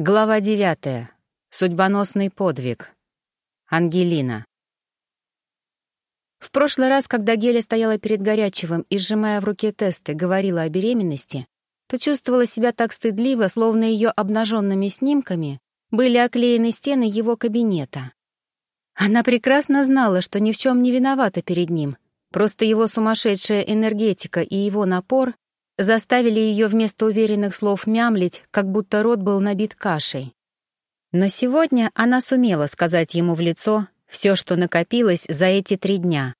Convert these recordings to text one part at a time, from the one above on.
Глава девятая. Судьбоносный подвиг. Ангелина. В прошлый раз, когда Геля стояла перед Горячевым и, сжимая в руке тесты, говорила о беременности, то чувствовала себя так стыдливо, словно ее обнаженными снимками были оклеены стены его кабинета. Она прекрасно знала, что ни в чем не виновата перед ним, просто его сумасшедшая энергетика и его напор заставили ее вместо уверенных слов мямлить, как будто рот был набит кашей. Но сегодня она сумела сказать ему в лицо все, что накопилось за эти три дня.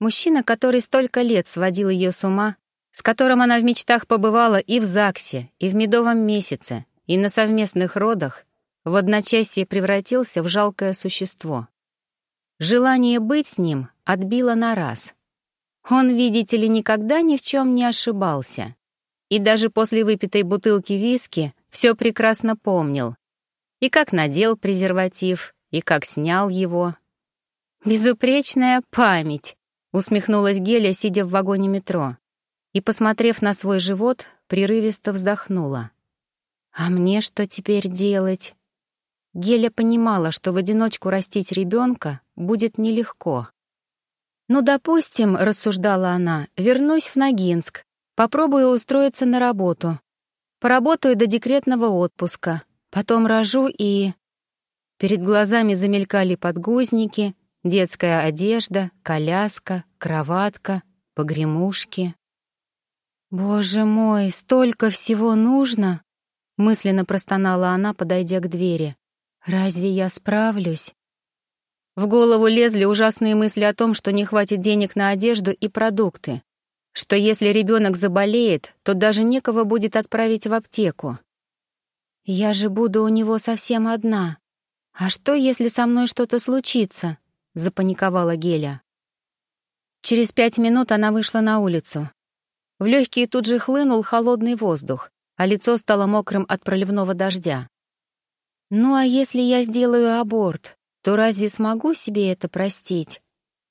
Мужчина, который столько лет сводил ее с ума, с которым она в мечтах побывала и в ЗАГСе, и в медовом месяце, и на совместных родах, в одночасье превратился в жалкое существо. Желание быть с ним отбило на раз — он, видите ли, никогда ни в чем не ошибался. И даже после выпитой бутылки виски все прекрасно помнил. И как надел презерватив, и как снял его. «Безупречная память», — усмехнулась Геля, сидя в вагоне метро. И, посмотрев на свой живот, прерывисто вздохнула. «А мне что теперь делать?» Геля понимала, что в одиночку растить ребенка будет нелегко. «Ну, допустим, — рассуждала она, — вернусь в Ногинск, попробую устроиться на работу. Поработаю до декретного отпуска, потом рожу и...» Перед глазами замелькали подгузники, детская одежда, коляска, кроватка, погремушки. «Боже мой, столько всего нужно!» — мысленно простонала она, подойдя к двери. «Разве я справлюсь?» В голову лезли ужасные мысли о том, что не хватит денег на одежду и продукты, что если ребенок заболеет, то даже некого будет отправить в аптеку. «Я же буду у него совсем одна. А что, если со мной что-то случится?» — запаниковала Геля. Через пять минут она вышла на улицу. В легкие тут же хлынул холодный воздух, а лицо стало мокрым от проливного дождя. «Ну а если я сделаю аборт? То разве смогу себе это простить?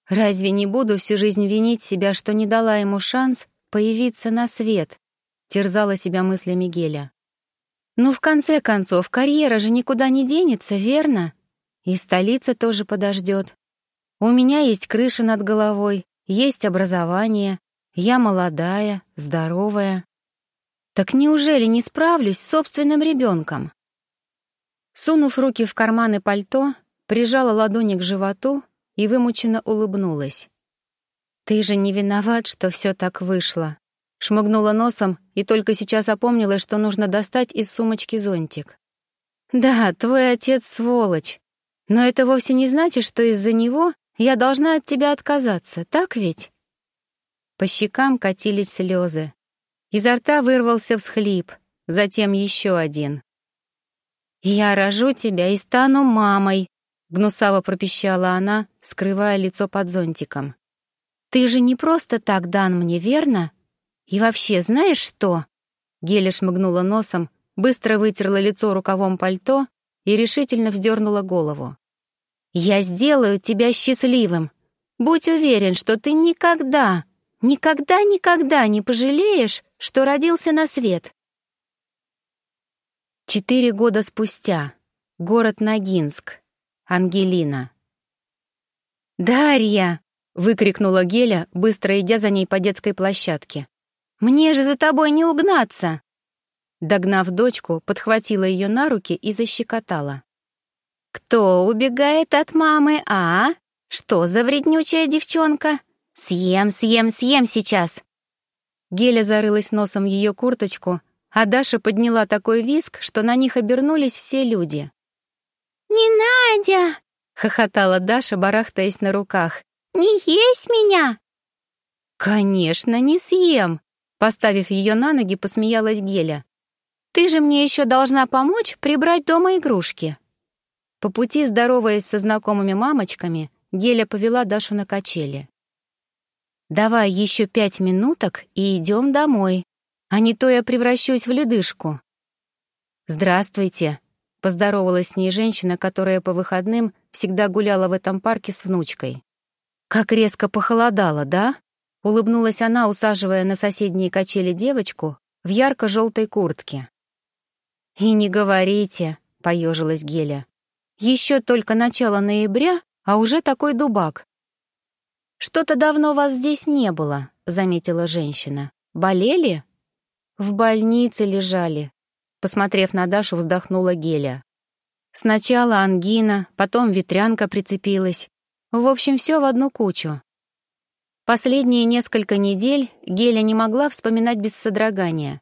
Разве не буду всю жизнь винить себя, что не дала ему шанс появиться на свет? Терзала себя мыслями Геля. Ну, в конце концов, карьера же никуда не денется, верно? И столица тоже подождет. У меня есть крыша над головой, есть образование, я молодая, здоровая. Так неужели не справлюсь с собственным ребенком? Сунув руки в карманы пальто, прижала ладони к животу и вымученно улыбнулась. «Ты же не виноват, что все так вышло», шмыгнула носом и только сейчас опомнилась, что нужно достать из сумочки зонтик. «Да, твой отец сволочь, но это вовсе не значит, что из-за него я должна от тебя отказаться, так ведь?» По щекам катились слезы. Изо рта вырвался всхлип, затем еще один. «Я рожу тебя и стану мамой», Гнусаво пропищала она, скрывая лицо под зонтиком. «Ты же не просто так дан мне, верно? И вообще, знаешь что?» Геля шмыгнула носом, быстро вытерла лицо рукавом пальто и решительно вздернула голову. «Я сделаю тебя счастливым. Будь уверен, что ты никогда, никогда-никогда не пожалеешь, что родился на свет». Четыре года спустя. Город Ногинск. Ангелина. «Дарья!» — выкрикнула Геля, быстро идя за ней по детской площадке. «Мне же за тобой не угнаться!» Догнав дочку, подхватила ее на руки и защекотала. «Кто убегает от мамы, а? Что за вреднючая девчонка? Съем, съем, съем сейчас!» Геля зарылась носом в ее курточку, а Даша подняла такой виск, что на них обернулись все люди. «Не Надя!» — хохотала Даша, барахтаясь на руках. «Не есть меня!» «Конечно, не съем!» Поставив ее на ноги, посмеялась Геля. «Ты же мне еще должна помочь прибрать дома игрушки!» По пути, здороваясь со знакомыми мамочками, Геля повела Дашу на качели. «Давай еще пять минуток и идем домой, а не то я превращусь в ледышку». «Здравствуйте», Поздоровалась с ней женщина, которая по выходным всегда гуляла в этом парке с внучкой. «Как резко похолодало, да?» — улыбнулась она, усаживая на соседние качели девочку в ярко-желтой куртке. «И не говорите», — поежилась Геля. «Еще только начало ноября, а уже такой дубак». «Что-то давно вас здесь не было», — заметила женщина. «Болели?» «В больнице лежали», — посмотрев на Дашу, вздохнула Геля. «Сначала ангина, потом ветрянка прицепилась. В общем, все в одну кучу. Последние несколько недель Геля не могла вспоминать без содрогания.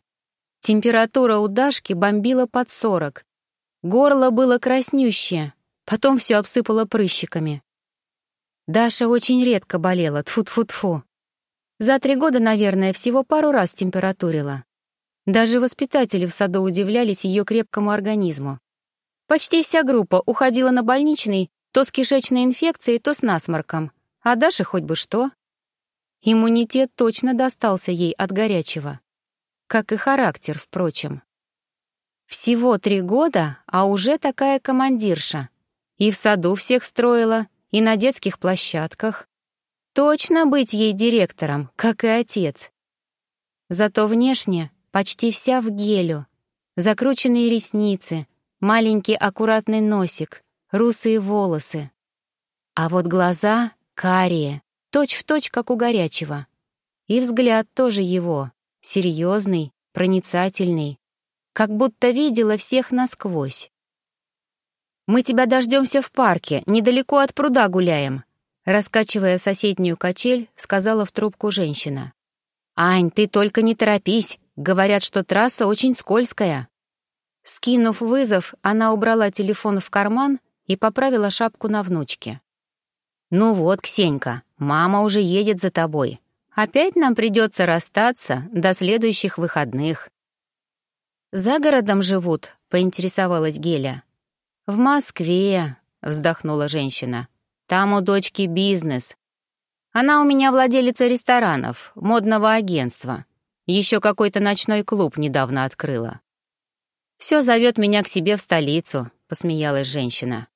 Температура у Дашки бомбила под сорок. Горло было краснющее, потом все обсыпало прыщиками. Даша очень редко болела, тфу-тфу-тфу. За три года, наверное, всего пару раз температурила. Даже воспитатели в саду удивлялись ее крепкому организму. Почти вся группа уходила на больничный то с кишечной инфекцией, то с насморком. А Даша хоть бы что. Иммунитет точно достался ей от горячего. Как и характер, впрочем. Всего три года, а уже такая командирша. И в саду всех строила, и на детских площадках. Точно быть ей директором, как и отец. Зато внешне почти вся в гелю. Закрученные ресницы, маленький аккуратный носик, русые волосы. А вот глаза карие, точь в точь, как у горячего. И взгляд тоже его, серьезный, проницательный, как будто видела всех насквозь. «Мы тебя дождемся в парке, недалеко от пруда гуляем», раскачивая соседнюю качель, сказала в трубку женщина. «Ань, ты только не торопись, говорят, что трасса очень скользкая». Скинув вызов, она убрала телефон в карман и поправила шапку на внучке. «Ну вот, Ксенька, мама уже едет за тобой. Опять нам придется расстаться до следующих выходных». «За городом живут?» — поинтересовалась Геля. «В Москве», — вздохнула женщина. «Там у дочки бизнес. Она у меня владелица ресторанов, модного агентства. Еще какой-то ночной клуб недавно открыла. Все зовет меня к себе в столицу», — посмеялась женщина.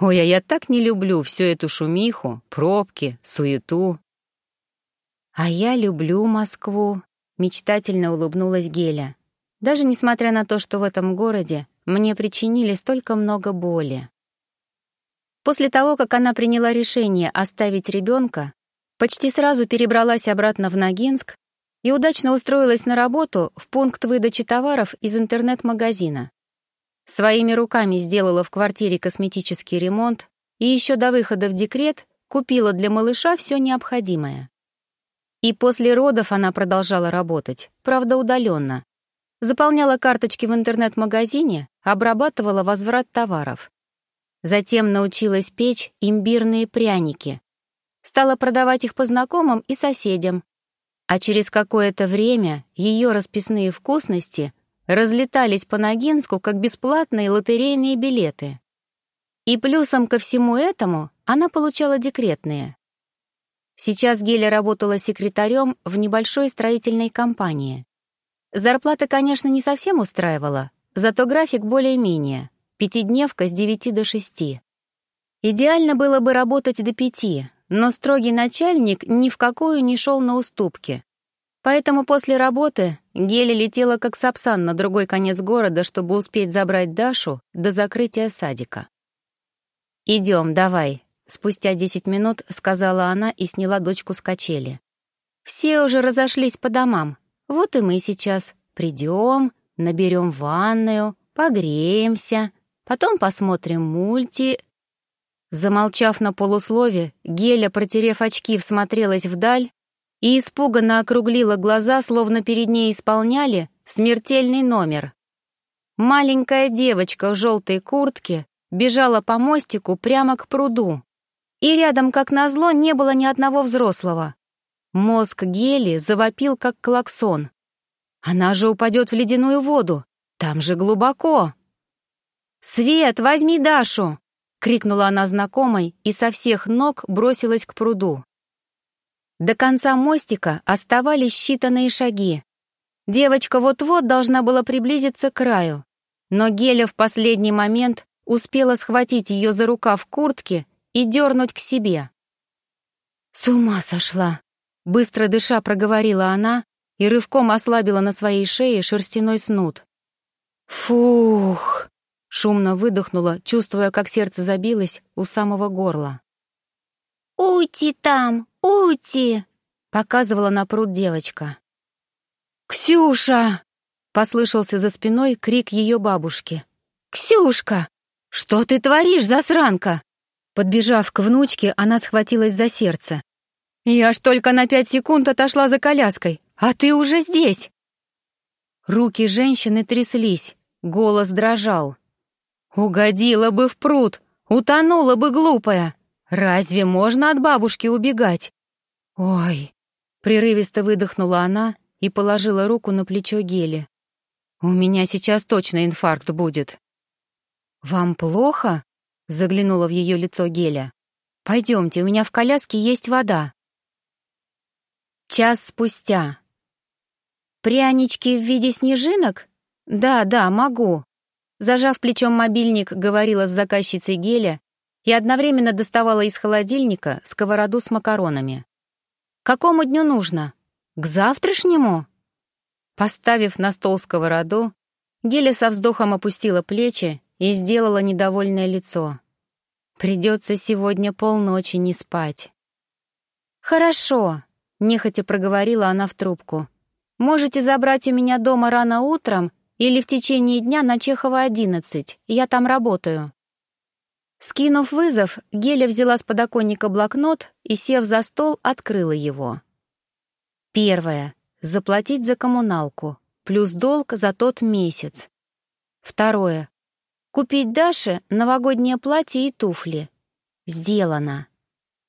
Ой, а я так не люблю всю эту шумиху, пробки, суету. А я люблю Москву, мечтательно улыбнулась Геля. Даже несмотря на то, что в этом городе мне причинили столько много боли. После того, как она приняла решение оставить ребенка, почти сразу перебралась обратно в Ногинск и удачно устроилась на работу в пункт выдачи товаров из интернет-магазина. Своими руками сделала в квартире косметический ремонт и еще до выхода в декрет купила для малыша все необходимое. И после родов она продолжала работать, правда удаленно. Заполняла карточки в интернет-магазине, обрабатывала возврат товаров. Затем научилась печь имбирные пряники. Стала продавать их по знакомым и соседям. А через какое-то время ее расписные вкусности разлетались по Ногинску как бесплатные лотерейные билеты. И плюсом ко всему этому она получала декретные. Сейчас Геля работала секретарем в небольшой строительной компании. Зарплата, конечно, не совсем устраивала, зато график более-менее, пятидневка с 9 до 6. Идеально было бы работать до пяти, но строгий начальник ни в какую не шел на уступки. Поэтому после работы Геля летела как сапсан на другой конец города, чтобы успеть забрать Дашу до закрытия садика. «Идем, давай», — спустя десять минут сказала она и сняла дочку с качели. «Все уже разошлись по домам. Вот и мы сейчас придем, наберем ванную, погреемся, потом посмотрим мульти...» Замолчав на полуслове, Геля, протерев очки, всмотрелась вдаль и испуганно округлила глаза, словно перед ней исполняли смертельный номер. Маленькая девочка в желтой куртке бежала по мостику прямо к пруду. И рядом, как назло, не было ни одного взрослого. Мозг Гели завопил, как клаксон. Она же упадет в ледяную воду. Там же глубоко. «Свет, возьми Дашу!» — крикнула она знакомой и со всех ног бросилась к пруду. До конца мостика оставались считанные шаги. Девочка вот-вот должна была приблизиться к краю, но Геля в последний момент успела схватить ее за рукав куртки и дернуть к себе. «С ума сошла!» — быстро дыша проговорила она и рывком ослабила на своей шее шерстяной снуд. Фух! Шумно выдохнула, чувствуя, как сердце забилось у самого горла. «Ути там! Ути!» — показывала на пруд девочка. «Ксюша!» — послышался за спиной крик ее бабушки. «Ксюшка! Что ты творишь, засранка?» Подбежав к внучке, она схватилась за сердце. «Я ж только на пять секунд отошла за коляской, а ты уже здесь!» Руки женщины тряслись, голос дрожал. «Угодила бы в пруд, утонула бы глупая! Разве можно от бабушки убегать?» «Ой!» — прерывисто выдохнула она и положила руку на плечо Гели. «У меня сейчас точно инфаркт будет». «Вам плохо?» — заглянула в ее лицо Геля. «Пойдемте, у меня в коляске есть вода». Час спустя. «Прянички в виде снежинок? Да, да, могу». Зажав плечом мобильник, говорила с заказчицей Геля и одновременно доставала из холодильника сковороду с макаронами. «Какому дню нужно? К завтрашнему?» Поставив на стол сковороду, Геля со вздохом опустила плечи и сделала недовольное лицо. «Придется сегодня полночи не спать». «Хорошо», — нехотя проговорила она в трубку. «Можете забрать у меня дома рано утром или в течение дня на Чехова, 11. Я там работаю». Скинув вызов, Геля взяла с подоконника блокнот и, сев за стол, открыла его. Первое. Заплатить за коммуналку, плюс долг за тот месяц. Второе. Купить Даше новогоднее платье и туфли. Сделано.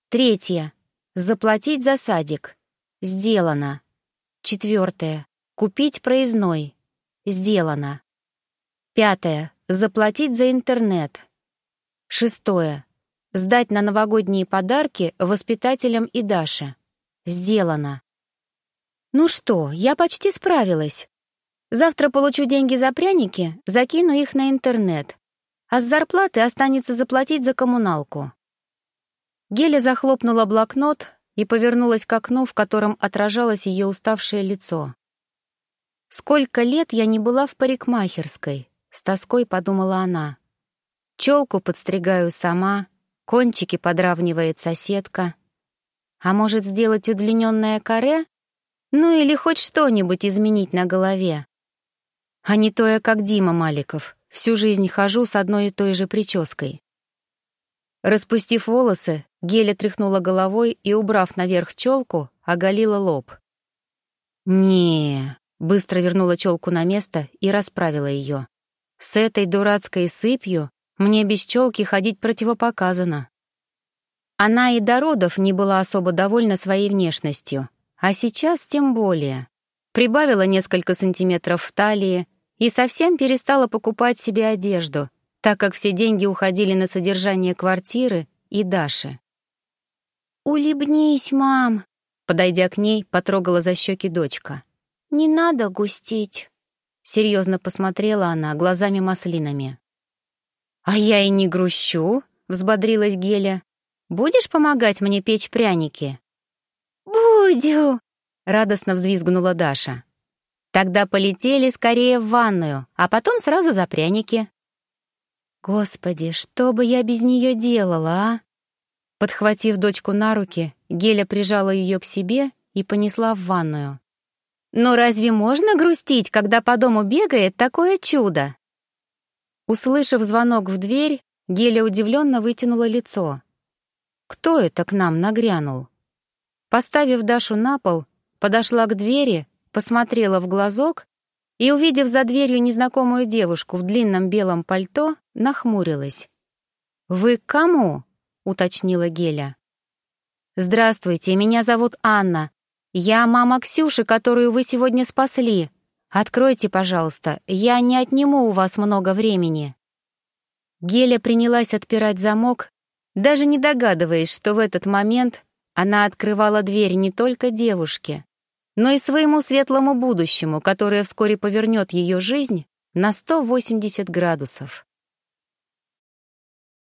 Третье. Заплатить за садик. Сделано. Четвертое. Купить проездной. Сделано. Пятое. Заплатить за интернет. Шестое. Сдать на новогодние подарки воспитателям и Даше. Сделано. Ну что, я почти справилась. Завтра получу деньги за пряники, закину их на интернет. А с зарплаты останется заплатить за коммуналку. Геля захлопнула блокнот и повернулась к окну, в котором отражалось ее уставшее лицо. «Сколько лет я не была в парикмахерской», — с тоской подумала она. Челку подстригаю сама, кончики подравнивает соседка. А может, сделать удлиненное каре? Ну или хоть что-нибудь изменить на голове. А не то я, как Дима Маликов, всю жизнь хожу с одной и той же прической. Распустив волосы, Геля тряхнула головой и, убрав наверх челку, оголила лоб. не быстро вернула челку на место и расправила ее. С этой дурацкой сыпью мне без челки ходить противопоказано. Она и до родов не была особо довольна своей внешностью, а сейчас тем более. Прибавила несколько сантиметров в талии и совсем перестала покупать себе одежду, так как все деньги уходили на содержание квартиры и Даши. «Улыбнись, мам!» Подойдя к ней, потрогала за щеки дочка. «Не надо густить!» Серьезно посмотрела она глазами маслинами. «А я и не грущу», — взбодрилась Геля. «Будешь помогать мне печь пряники?» «Буду», — радостно взвизгнула Даша. «Тогда полетели скорее в ванную, а потом сразу за пряники». «Господи, что бы я без нее делала, а?» Подхватив дочку на руки, Геля прижала ее к себе и понесла в ванную. «Но разве можно грустить, когда по дому бегает такое чудо?» Услышав звонок в дверь, Геля удивленно вытянула лицо. «Кто это к нам нагрянул?» Поставив Дашу на пол, подошла к двери, посмотрела в глазок и, увидев за дверью незнакомую девушку в длинном белом пальто, нахмурилась. «Вы к кому?» — уточнила Геля. «Здравствуйте, меня зовут Анна. Я мама Ксюши, которую вы сегодня спасли. «Откройте, пожалуйста, я не отниму у вас много времени». Геля принялась отпирать замок, даже не догадываясь, что в этот момент она открывала дверь не только девушке, но и своему светлому будущему, которое вскоре повернет ее жизнь на 180 градусов.